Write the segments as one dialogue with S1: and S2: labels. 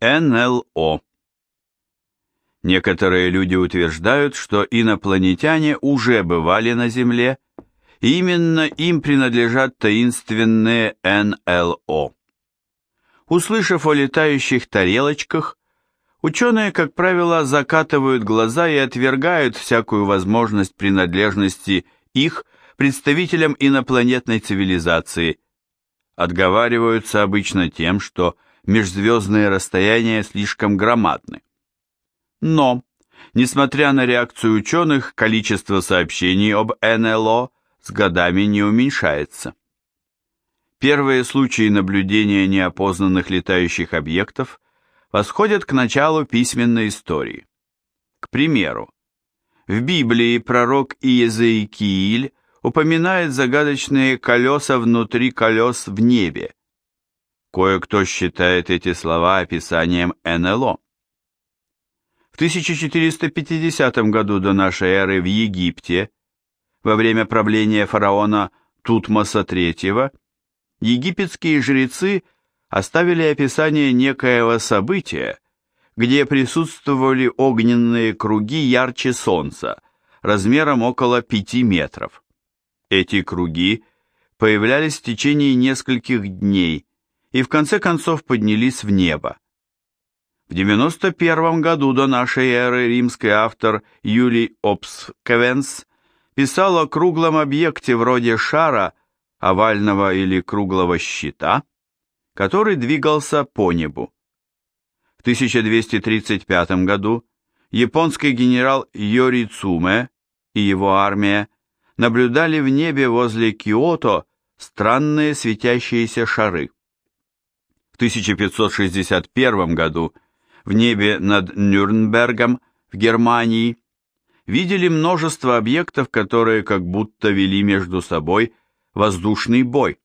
S1: НЛО Некоторые люди утверждают, что инопланетяне уже бывали на Земле, и именно им принадлежат таинственные НЛО. Услышав о летающих тарелочках, ученые, как правило, закатывают глаза и отвергают всякую возможность принадлежности их представителям инопланетной цивилизации. Отговариваются обычно тем, что межзвездные расстояния слишком громадны. Но, несмотря на реакцию ученых, количество сообщений об НЛО с годами не уменьшается. Первые случаи наблюдения неопознанных летающих объектов восходят к началу письменной истории. К примеру, в Библии пророк Иезекииль упоминает загадочные колеса внутри колес в небе. Кое-кто считает эти слова описанием НЛО. 1450 году до нашей эры в Египте, во время правления фараона Тутмоса III, египетские жрецы оставили описание некоего события, где присутствовали огненные круги ярче солнца, размером около 5 метров. Эти круги появлялись в течение нескольких дней и в конце концов поднялись в небо. В 91 году до нашей эры римский автор Юлий Обсквенс писал о круглом объекте вроде шара, овального или круглого щита, который двигался по небу. В 1235 году японский генерал Йори Цуме и его армия наблюдали в небе возле Киото странные светящиеся шары. В 1561 году в небе над Нюрнбергом в Германии видели множество объектов, которые как будто вели между собой воздушный бой.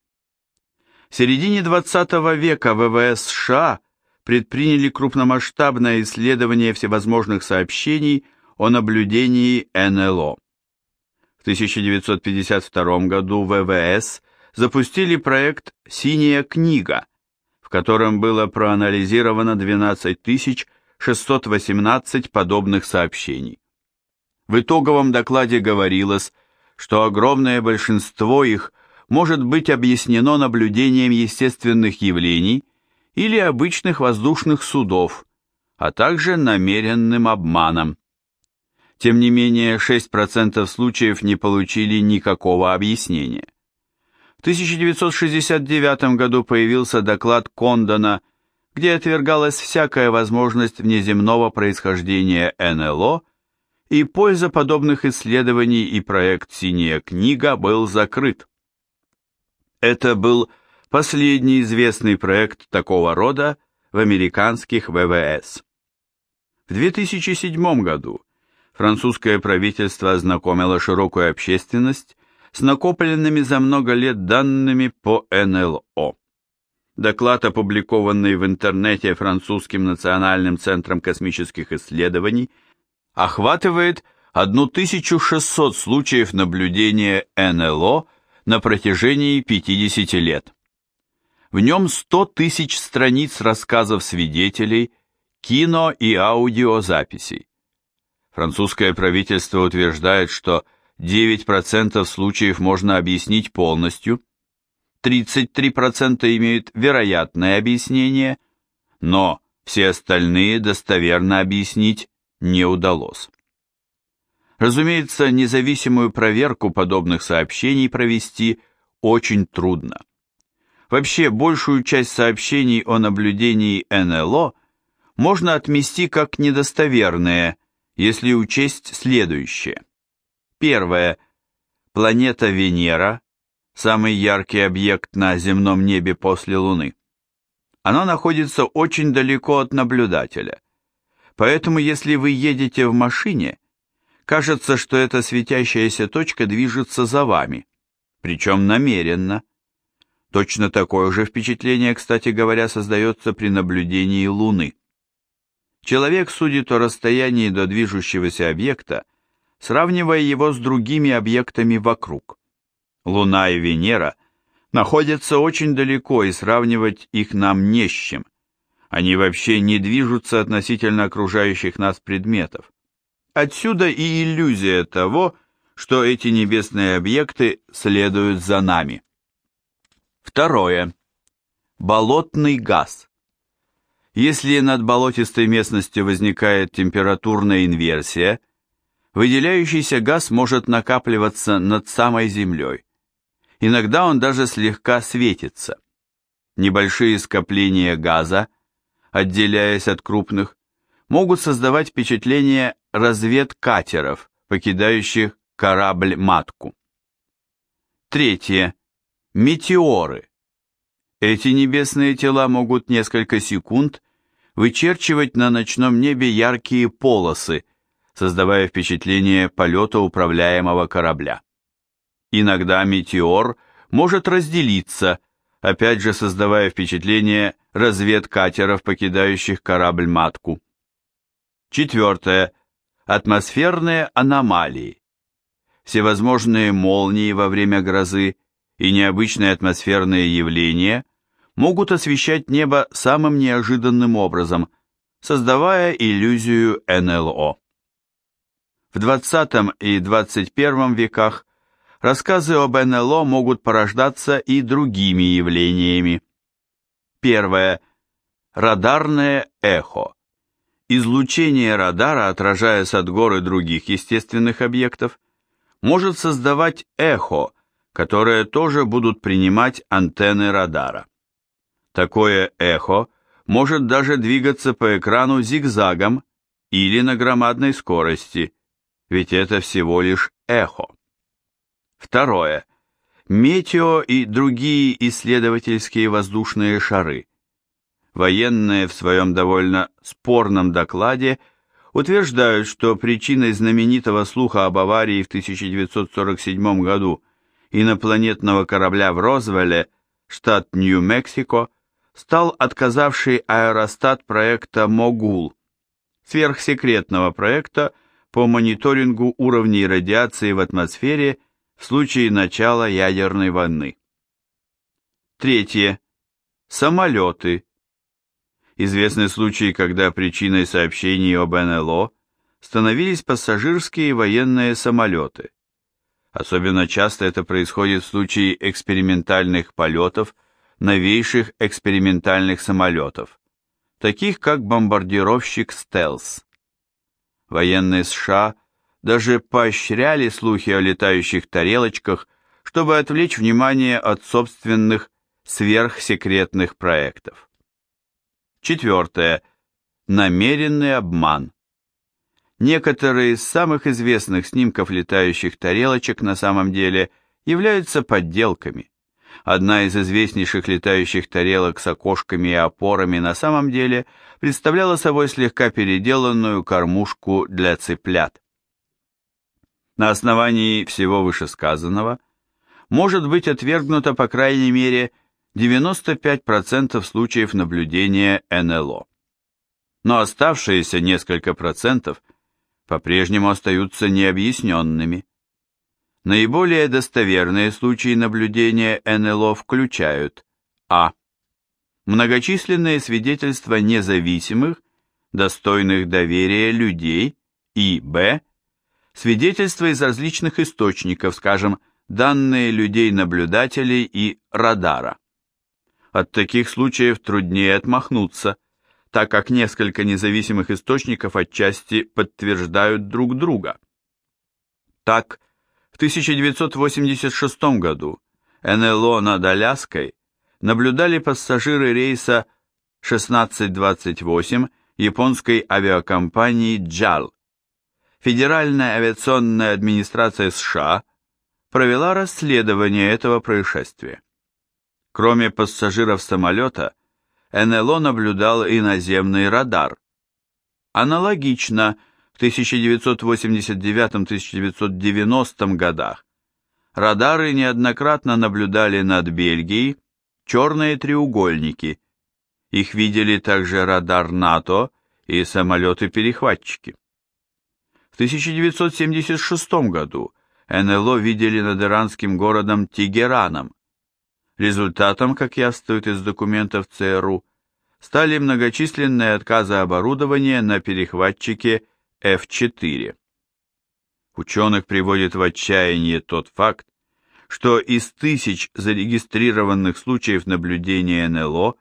S1: В середине 20 века ВВС США предприняли крупномасштабное исследование всевозможных сообщений о наблюдении НЛО. В 1952 году ВВС запустили проект «Синяя книга», котором было проанализировано 12 618 подобных сообщений. В итоговом докладе говорилось, что огромное большинство их может быть объяснено наблюдением естественных явлений или обычных воздушных судов, а также намеренным обманом. Тем не менее, 6% случаев не получили никакого объяснения. 1969 году появился доклад Кондона, где отвергалась всякая возможность внеземного происхождения НЛО, и польза подобных исследований и проект «Синяя книга» был закрыт. Это был последний известный проект такого рода в американских ВВС. В 2007 году французское правительство ознакомило широкую общественность с накопленными за много лет данными по НЛО. Доклад, опубликованный в интернете французским национальным центром космических исследований, охватывает 1600 случаев наблюдения НЛО на протяжении 50 лет. В нем 100 тысяч страниц рассказов свидетелей, кино и аудиозаписей. Французское правительство утверждает, что 9% случаев можно объяснить полностью, 33% имеют вероятное объяснение, но все остальные достоверно объяснить не удалось. Разумеется, независимую проверку подобных сообщений провести очень трудно. Вообще, большую часть сообщений о наблюдении НЛО можно отмести как недостоверные, если учесть следующее. Первое. Планета Венера, самый яркий объект на земном небе после Луны. Она находится очень далеко от наблюдателя. Поэтому, если вы едете в машине, кажется, что эта светящаяся точка движется за вами, причем намеренно. Точно такое же впечатление, кстати говоря, создается при наблюдении Луны. Человек судит о расстоянии до движущегося объекта сравнивая его с другими объектами вокруг. Луна и Венера находятся очень далеко, и сравнивать их нам не с чем. Они вообще не движутся относительно окружающих нас предметов. Отсюда и иллюзия того, что эти небесные объекты следуют за нами. Второе. Болотный газ. Если над болотистой местностью возникает температурная инверсия, выделяющийся газ может накапливаться над самой землей. Иногда он даже слегка светится. Небольшие скопления газа, отделяясь от крупных, могут создавать впечатление разведкатеров, покидающих корабль-матку. Третье. Метеоры. Эти небесные тела могут несколько секунд вычерчивать на ночном небе яркие полосы, создавая впечатление полета управляемого корабля. Иногда метеор может разделиться, опять же создавая впечатление разведкатеров, покидающих корабль-матку. Четвертое. Атмосферные аномалии. Всевозможные молнии во время грозы и необычные атмосферные явления могут освещать небо самым неожиданным образом, создавая иллюзию НЛО. В 20 и 21 веках рассказы об НЛО могут порождаться и другими явлениями. Первое. Радарное эхо. Излучение радара, отражаясь от горы других естественных объектов, может создавать эхо, которое тоже будут принимать антенны радара. Такое эхо может даже двигаться по экрану зигзагом или на громадной скорости, ведь это всего лишь эхо. Второе. Метео и другие исследовательские воздушные шары. Военные в своем довольно спорном докладе утверждают, что причиной знаменитого слуха об аварии в 1947 году инопланетного корабля в Розвелле, штат Нью-Мексико, стал отказавший аэростат проекта «Могул», сверхсекретного проекта по мониторингу уровней радиации в атмосфере в случае начала ядерной войны. Третье. Самолеты. Известны случаи, когда причиной сообщений об НЛО становились пассажирские военные самолеты. Особенно часто это происходит в случае экспериментальных полетов новейших экспериментальных самолетов, таких как бомбардировщик «Стелс». Военные США даже поощряли слухи о летающих тарелочках, чтобы отвлечь внимание от собственных сверхсекретных проектов. Четвертое. Намеренный обман. Некоторые из самых известных снимков летающих тарелочек на самом деле являются подделками. Одна из известнейших летающих тарелок с окошками и опорами на самом деле представляла собой слегка переделанную кормушку для цыплят. На основании всего вышесказанного может быть отвергнуто по крайней мере 95% случаев наблюдения НЛО. Но оставшиеся несколько процентов по-прежнему остаются необъясненными. Наиболее достоверные случаи наблюдения НЛО включают а. Многочисленные свидетельства независимых, достойных доверия людей и б. Свидетельства из различных источников, скажем, данные людей-наблюдателей и радара. От таких случаев труднее отмахнуться, так как несколько независимых источников отчасти подтверждают друг друга. Так, в 1986 году НЛО над Аляской наблюдали пассажиры рейса 1628 японской авиакомпании JAL. Федеральная авиационная администрация США провела расследование этого происшествия. Кроме пассажиров самолета, НЛО наблюдал и наземный радар. Аналогично – в 1989-1990 годах радары неоднократно наблюдали над Бельгией черные треугольники. Их видели также радар НАТО и самолеты-перехватчики. В 1976 году НЛО видели над иранским городом Тегераном. Результатом, как явствует из документов ЦРУ, стали многочисленные отказы оборудования на перехватчике F4. Ученых приводит в отчаяние тот факт, что из тысяч зарегистрированных случаев наблюдения НЛО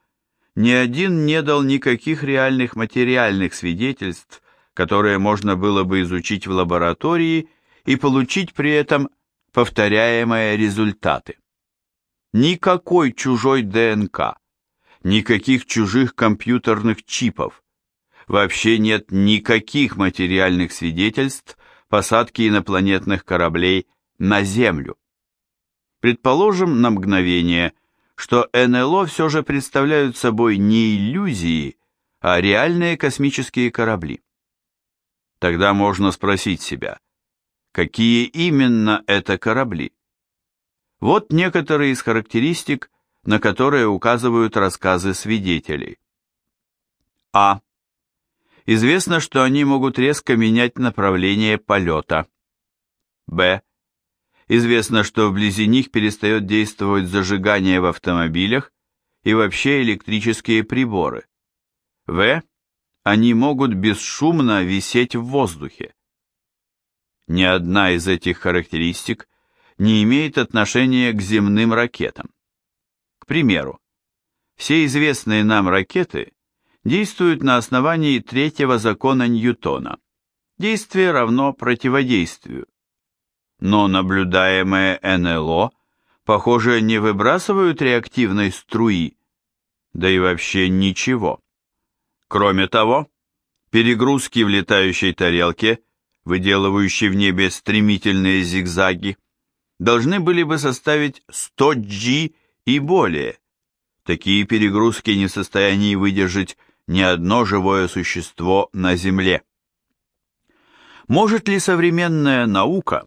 S1: ни один не дал никаких реальных материальных свидетельств, которые можно было бы изучить в лаборатории и получить при этом повторяемые результаты. Никакой чужой ДНК, никаких чужих компьютерных чипов, вообще нет никаких материальных свидетельств посадки инопланетных кораблей на Землю. Предположим на мгновение, что НЛО все же представляют собой не иллюзии, а реальные космические корабли. Тогда можно спросить себя, какие именно это корабли? Вот некоторые из характеристик, на которые указывают рассказы свидетелей. А. Известно, что они могут резко менять направление полета. Б. Известно, что вблизи них перестает действовать зажигание в автомобилях и вообще электрические приборы. В. Они могут бесшумно висеть в воздухе. Ни одна из этих характеристик не имеет отношения к земным ракетам. К примеру, все известные нам ракеты действуют на основании третьего закона Ньютона. Действие равно противодействию но наблюдаемые НЛО, похоже, не выбрасывают реактивной струи, да и вообще ничего. Кроме того, перегрузки в летающей тарелке, выделывающей в небе стремительные зигзаги, должны были бы составить 100 G и более. Такие перегрузки не в состоянии выдержать ни одно живое существо на Земле. Может ли современная наука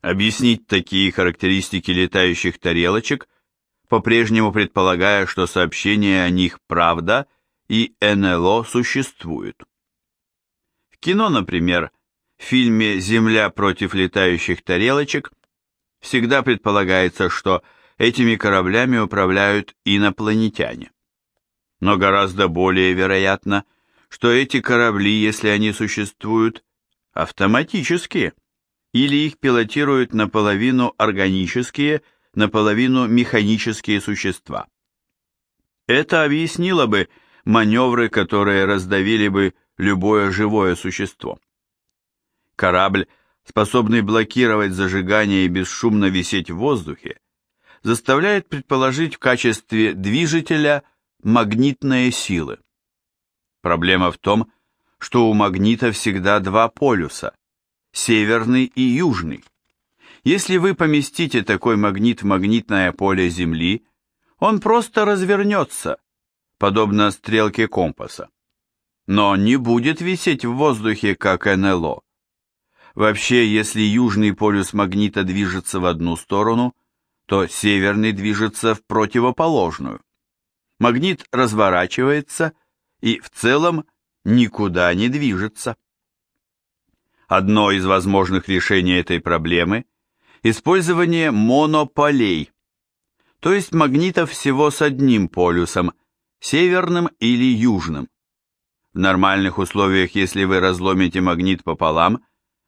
S1: объяснить такие характеристики летающих тарелочек, по-прежнему предполагая, что сообщения о них правда и НЛО существуют. В кино, например, в фильме «Земля против летающих тарелочек» всегда предполагается, что этими кораблями управляют инопланетяне. Но гораздо более вероятно, что эти корабли, если они существуют, автоматические – или их пилотируют наполовину органические, наполовину механические существа. Это объяснило бы маневры, которые раздавили бы любое живое существо. Корабль, способный блокировать зажигание и бесшумно висеть в воздухе, заставляет предположить в качестве движителя магнитные силы. Проблема в том, что у магнита всегда два полюса, северный и южный. Если вы поместите такой магнит в магнитное поле Земли, он просто развернется, подобно стрелке компаса. Но не будет висеть в воздухе, как НЛО. Вообще, если южный полюс магнита движется в одну сторону, то северный движется в противоположную. Магнит разворачивается и в целом никуда не движется. Одно из возможных решений этой проблемы – использование монополей, то есть магнитов всего с одним полюсом, северным или южным. В нормальных условиях, если вы разломите магнит пополам,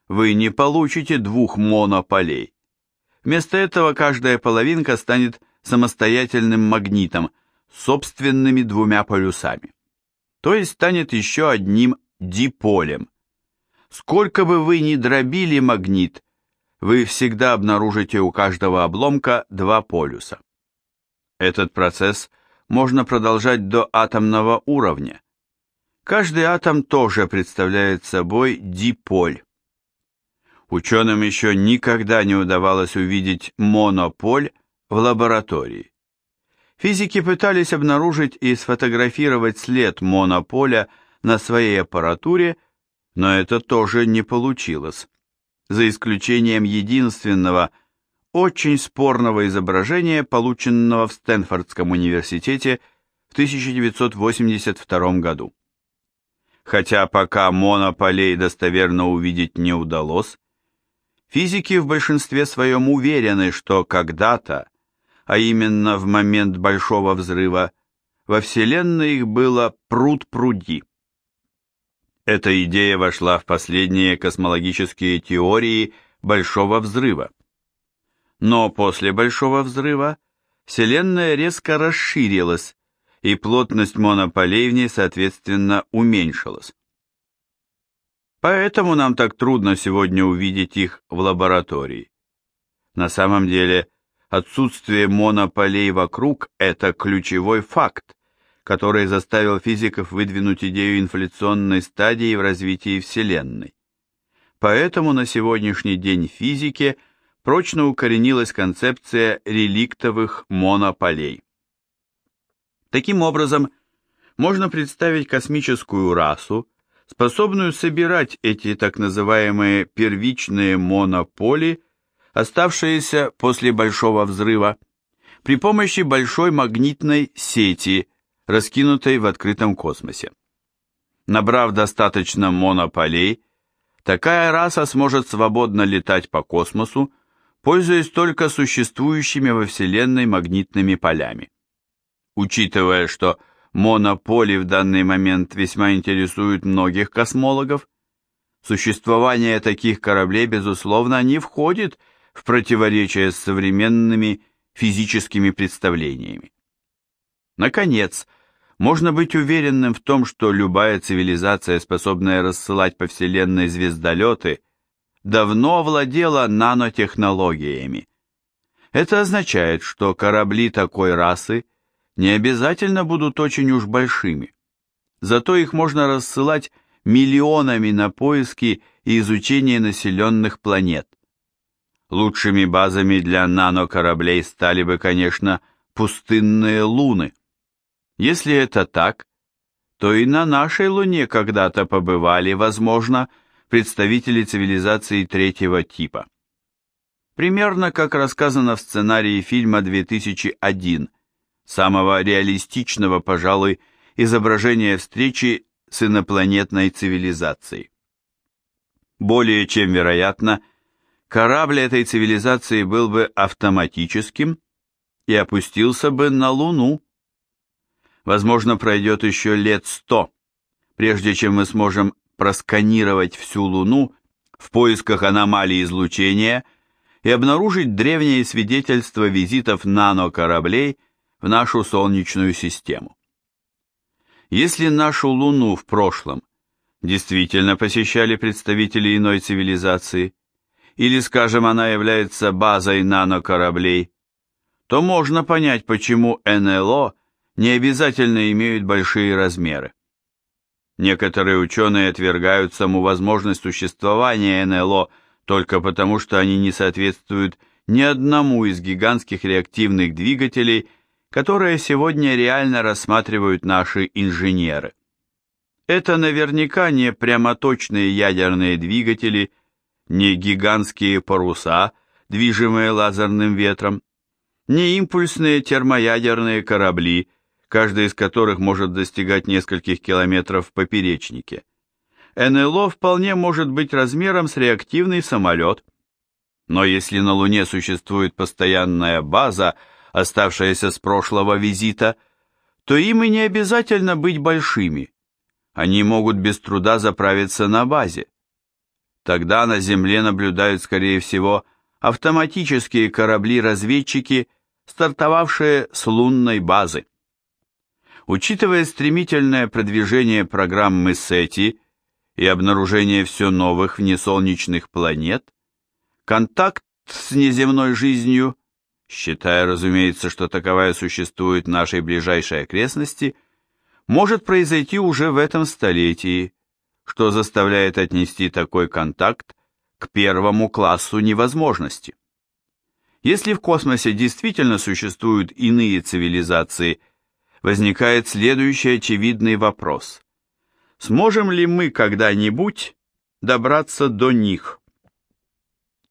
S1: вы не получите двух монополей. Вместо этого каждая половинка станет самостоятельным магнитом собственными двумя полюсами. То есть станет еще одним диполем. Сколько бы вы ни дробили магнит, вы всегда обнаружите у каждого обломка два полюса. Этот процесс можно продолжать до атомного уровня. Каждый атом тоже представляет собой диполь. Ученым еще никогда не удавалось увидеть монополь в лаборатории. Физики пытались обнаружить и сфотографировать след монополя на своей аппаратуре, но это тоже не получилось, за исключением единственного, очень спорного изображения, полученного в Стэнфордском университете в 1982 году. Хотя пока монополей достоверно увидеть не удалось, физики в большинстве своем уверены, что когда-то, а именно в момент Большого взрыва, во Вселенной их было пруд-пруди. Эта идея вошла в последние космологические теории Большого Взрыва. Но после Большого Взрыва Вселенная резко расширилась, и плотность монополей в ней, соответственно, уменьшилась. Поэтому нам так трудно сегодня увидеть их в лаборатории. На самом деле, отсутствие монополей вокруг – это ключевой факт, который заставил физиков выдвинуть идею инфляционной стадии в развитии Вселенной. Поэтому на сегодняшний день в физике прочно укоренилась концепция реликтовых монополей. Таким образом, можно представить космическую расу, способную собирать эти так называемые первичные монополи, оставшиеся после Большого взрыва, при помощи большой магнитной сети, раскинутой в открытом космосе. Набрав достаточно монополей, такая раса сможет свободно летать по космосу, пользуясь только существующими во Вселенной магнитными полями. Учитывая, что монополи в данный момент весьма интересуют многих космологов, существование таких кораблей, безусловно, не входит в противоречие с современными физическими представлениями. Наконец, можно быть уверенным в том, что любая цивилизация, способная рассылать по Вселенной звездолеты, давно владела нанотехнологиями. Это означает, что корабли такой расы не обязательно будут очень уж большими. Зато их можно рассылать миллионами на поиски и изучение населенных планет. Лучшими базами для нанокораблей стали бы, конечно, пустынные луны. Если это так, то и на нашей Луне когда-то побывали, возможно, представители цивилизации третьего типа. Примерно как рассказано в сценарии фильма 2001, самого реалистичного, пожалуй, изображения встречи с инопланетной цивилизацией. Более чем вероятно, корабль этой цивилизации был бы автоматическим и опустился бы на Луну. Возможно, пройдет еще лет сто, прежде чем мы сможем просканировать всю Луну в поисках аномалий излучения и обнаружить древние свидетельства визитов нанокораблей в нашу Солнечную систему. Если нашу Луну в прошлом действительно посещали представители иной цивилизации, или, скажем, она является базой нанокораблей, то можно понять, почему НЛО не обязательно имеют большие размеры. Некоторые ученые отвергают саму возможность существования НЛО только потому, что они не соответствуют ни одному из гигантских реактивных двигателей, которые сегодня реально рассматривают наши инженеры. Это наверняка не прямоточные ядерные двигатели, не гигантские паруса, движимые лазерным ветром, не импульсные термоядерные корабли, каждый из которых может достигать нескольких километров в поперечнике. НЛО вполне может быть размером с реактивный самолет, но если на Луне существует постоянная база, оставшаяся с прошлого визита, то им и не обязательно быть большими. Они могут без труда заправиться на базе. Тогда на Земле наблюдают, скорее всего, автоматические корабли-разведчики, стартовавшие с лунной базы. Учитывая стремительное продвижение программы SETI и обнаружение все новых внесолнечных планет, контакт с неземной жизнью считая, разумеется, что таковая существует в нашей ближайшей окрестности, может произойти уже в этом столетии, что заставляет отнести такой контакт к первому классу невозможности. Если в космосе действительно существуют иные цивилизации, возникает следующий очевидный вопрос. Сможем ли мы когда-нибудь добраться до них?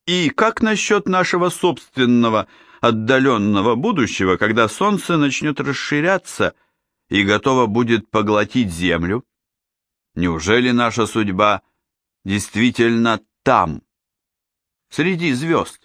S1: И как насчет нашего собственного отдаленного будущего, когда Солнце начнет расширяться и готово будет поглотить Землю? Неужели наша судьба действительно там, среди звезд?